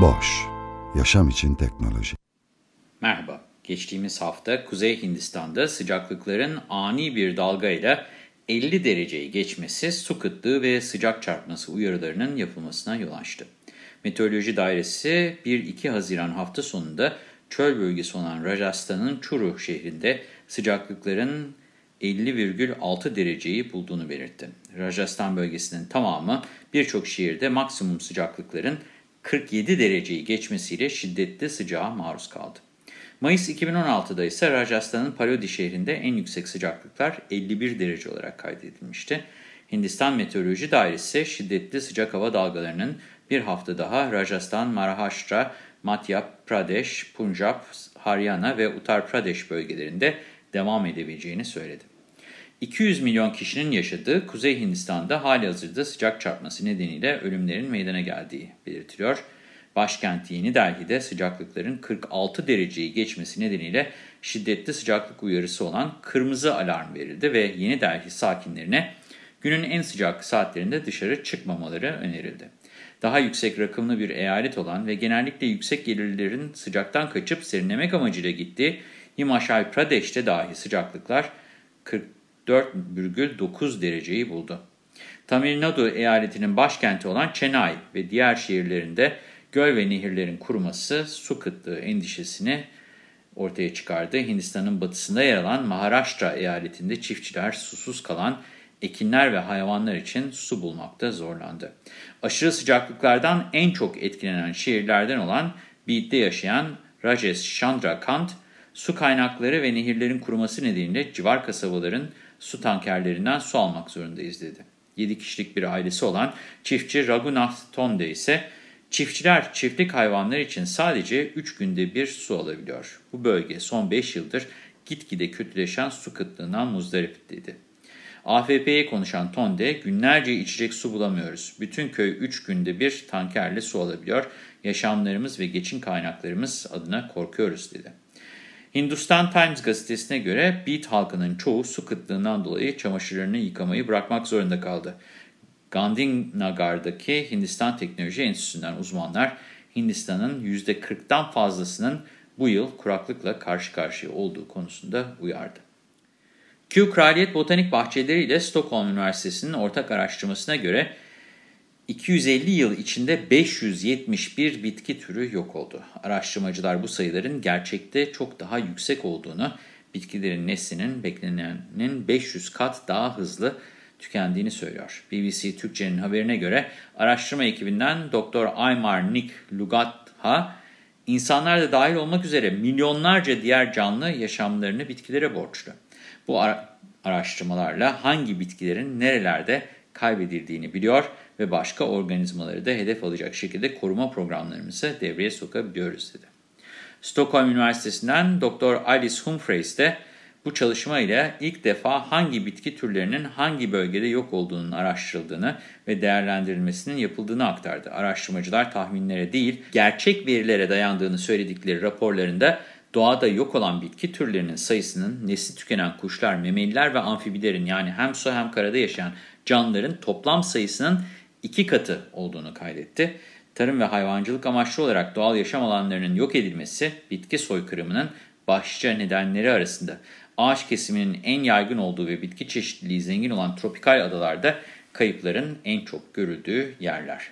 Boş, yaşam için teknoloji. Merhaba, geçtiğimiz hafta Kuzey Hindistan'da sıcaklıkların ani bir dalgayla 50 dereceyi geçmesi su kıtlığı ve sıcak çarpması uyarılarının yapılmasına yol açtı. Meteoroloji Dairesi 1-2 Haziran hafta sonunda çöl bölgesi olan Rajasthan'ın Çuru şehrinde sıcaklıkların 50,6 dereceyi bulduğunu belirtti. Rajasthan bölgesinin tamamı birçok şehirde maksimum sıcaklıkların 47 dereceyi geçmesiyle şiddetli sıcağa maruz kaldı. Mayıs 2016'da ise Rajasthan'ın Palodi şehrinde en yüksek sıcaklıklar 51 derece olarak kaydedilmişti. Hindistan Meteoroloji Dairesi şiddetli sıcak hava dalgalarının bir hafta daha Rajasthan, Maharashtra, Madhya Pradesh, Punjab, Haryana ve Uttar Pradesh bölgelerinde devam edebileceğini söyledi. 200 milyon kişinin yaşadığı Kuzey Hindistan'da hali hazırda sıcak çarpması nedeniyle ölümlerin meydana geldiği belirtiliyor. Başkent Yeni Delhi'de sıcaklıkların 46 dereceyi geçmesi nedeniyle şiddetli sıcaklık uyarısı olan kırmızı alarm verildi ve Yeni Delhi sakinlerine günün en sıcak saatlerinde dışarı çıkmamaları önerildi. Daha yüksek rakımlı bir eyalet olan ve genellikle yüksek gelirlerin sıcaktan kaçıp serinlemek amacıyla gittiği Himachal Pradesh'te dahi sıcaklıklar 44,9 dereceyi buldu. Tamil Nadu eyaletinin başkenti olan Chennai ve diğer şehirlerinde göl ve nehirlerin kuruması su kıtlığı endişesini ortaya çıkardı. Hindistan'ın batısında yer alan Maharashtra eyaletinde çiftçiler susuz kalan ekinler ve hayvanlar için su bulmakta zorlandı. Aşırı sıcaklıklardan en çok etkilenen şehirlerden olan Beed'de yaşayan Rajesh Chandrakant, su kaynakları ve nehirlerin kuruması nedeniyle civar kasabaların su tankerlerinden su almak zorundayız dedi. 7 kişilik bir ailesi olan çiftçi Raghunath Tonde ise çiftçiler çiftlik hayvanlar için sadece 3 günde bir su alabiliyor. Bu bölge son 5 yıldır gitgide kötüleşen su kıtlığından muzdarip dedi. AFP'ye konuşan Tonde, günlerce içecek su bulamıyoruz. Bütün köy 3 günde bir tankerle su alabiliyor. Yaşamlarımız ve geçim kaynaklarımız adına korkuyoruz dedi. Hindustan Times gazetesine göre Beat halkının çoğu su kıtlığından dolayı çamaşırlarını yıkamayı bırakmak zorunda kaldı. Gandhinagar'daki Hindistan Teknoloji Enstitüsü'nden uzmanlar Hindistan'ın %40'dan fazlasının bu yıl kuraklıkla karşı karşıya olduğu konusunda uyardı. Kew Kraliyet Botanik Bahçeleri ile Stockholm Üniversitesi'nin ortak araştırmasına göre 250 yıl içinde 571 bitki türü yok oldu. Araştırmacılar bu sayıların gerçekte çok daha yüksek olduğunu, bitkilerin neslinin beklenenin 500 kat daha hızlı tükendiğini söylüyor. BBC Türkçe'nin haberine göre araştırma ekibinden Dr. Aymar Nick Lugatha, insanlar da dahil olmak üzere milyonlarca diğer canlı yaşamlarını bitkilere borçlu. Bu ara araştırmalarla hangi bitkilerin nerelerde kaybedildiğini biliyor ve başka organizmaları da hedef alacak şekilde koruma programlarımızı devreye sokabiliyoruz dedi. Stockholm Üniversitesi'nden Dr. Alice Humphreys de bu çalışma ile ilk defa hangi bitki türlerinin hangi bölgede yok olduğunun araştırıldığını ve değerlendirilmesinin yapıldığını aktardı. Araştırmacılar tahminlere değil, gerçek verilere dayandığını söyledikleri raporlarında doğada yok olan bitki türlerinin sayısının nesli tükenen kuşlar, memeliler ve amfibilerin yani hem su hem karada yaşayan canlıların toplam sayısının iki katı olduğunu kaydetti. Tarım ve hayvancılık amaçlı olarak doğal yaşam alanlarının yok edilmesi bitki soykırımının başlıca nedenleri arasında. Ağaç kesiminin en yaygın olduğu ve bitki çeşitliliği zengin olan tropikal adalarda kayıpların en çok görüldüğü yerler.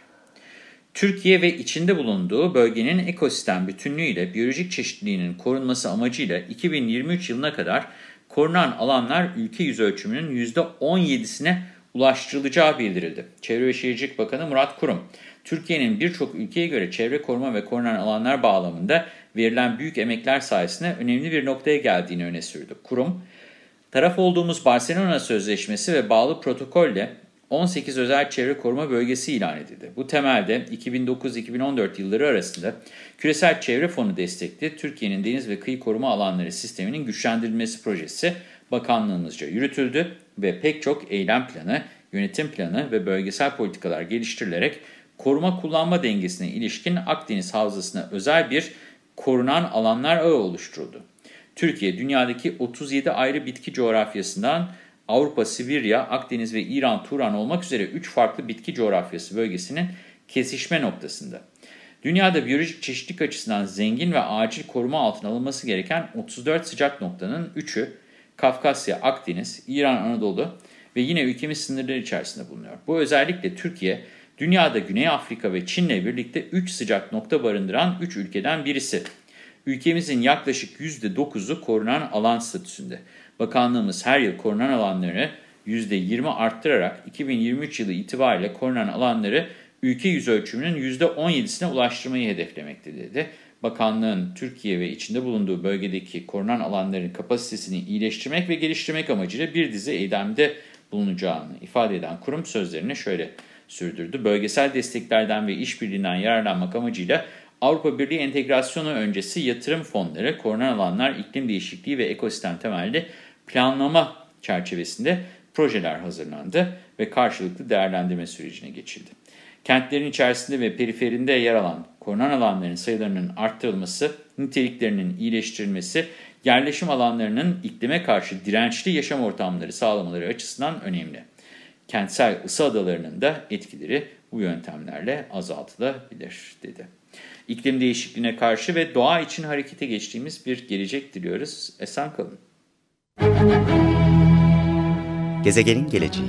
Türkiye ve içinde bulunduğu bölgenin ekosistem bütünlüğüyle biyolojik çeşitliliğinin korunması amacıyla 2023 yılına kadar korunan alanlar ülke yüz ölçümünün %17'sine ulaştırılacağı bildirildi. Çevre ve Şehircilik Bakanı Murat Kurum, Türkiye'nin birçok ülkeye göre çevre koruma ve korunan alanlar bağlamında verilen büyük emekler sayesinde önemli bir noktaya geldiğini öne sürdü. Kurum, taraf olduğumuz Barcelona Sözleşmesi ve bağlı protokolle 18 özel çevre koruma bölgesi ilan edildi. Bu temelde 2009-2014 yılları arasında Küresel Çevre Fonu destekli Türkiye'nin deniz ve kıyı koruma alanları sisteminin güçlendirilmesi projesi bakanlığımızca yürütüldü ve pek çok eylem planı, yönetim planı ve bölgesel politikalar geliştirilerek koruma kullanma dengesine ilişkin Akdeniz Havzası'na özel bir korunan alanlar ağı oluşturuldu. Türkiye, dünyadaki 37 ayrı bitki coğrafyasından Avrupa, Sibirya, Akdeniz ve İran, Turan olmak üzere 3 farklı bitki coğrafyası bölgesinin kesişme noktasında. Dünyada biyolojik çeşitlilik açısından zengin ve acil koruma altına alınması gereken 34 sıcak noktanın 3'ü Kafkasya, Akdeniz, İran, Anadolu ve yine ülkemiz sınırları içerisinde bulunuyor. Bu özellikle Türkiye, dünyada Güney Afrika ve Çin'le birlikte 3 sıcak nokta barındıran 3 ülkeden birisi. Ülkemizin yaklaşık %9'u korunan alan statüsünde. Bakanlığımız her yıl korunan alanları %20 arttırarak 2023 yılı itibariyle korunan alanları ülke yüz ölçümünün %17'sine ulaştırmayı hedeflemekte dedi. Bakanlığın Türkiye ve içinde bulunduğu bölgedeki korunan alanların kapasitesini iyileştirmek ve geliştirmek amacıyla bir dizi eylemde bulunacağını ifade eden kurum sözlerini şöyle sürdürdü. Bölgesel desteklerden ve işbirliğinden yararlanmak amacıyla Avrupa Birliği entegrasyonu öncesi yatırım fonları, korunan alanlar, iklim değişikliği ve ekosistem temelli planlama çerçevesinde projeler hazırlandı ve karşılıklı değerlendirme sürecine geçildi. Kentlerin içerisinde ve periferinde yer alan korunan alanların sayılarının arttırılması, niteliklerinin iyileştirilmesi, yerleşim alanlarının iklime karşı dirençli yaşam ortamları sağlamaları açısından önemli. Kentsel ısı adalarının da etkileri bu yöntemlerle azaltılabilir, dedi. İklim değişikliğine karşı ve doğa için harekete geçtiğimiz bir gelecek diliyoruz. Esen kalın. Gezegenin geleceği